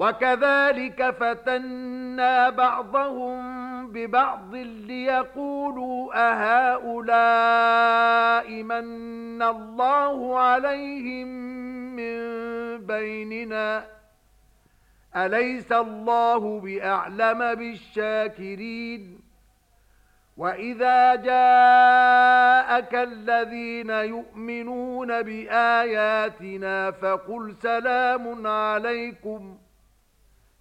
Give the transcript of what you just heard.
وَكَذَلِكَ فَتَنَّا بَعْضَهُم بِبَعْضٍ لِيَقُولُوا أَهَؤُلَاءِ مَنَّ اللَّهُ عَلَيْهِمْ مِنْ بَيْنِنَا أَلَيْسَ اللَّهُ بِأَعْلَمَ بِالشَّاكِرِينَ وَإِذَا جَاءَكَ الَّذِينَ يُؤْمِنُونَ بِآيَاتِنَا فَقُلْ سَلَامٌ عَلَيْكُمْ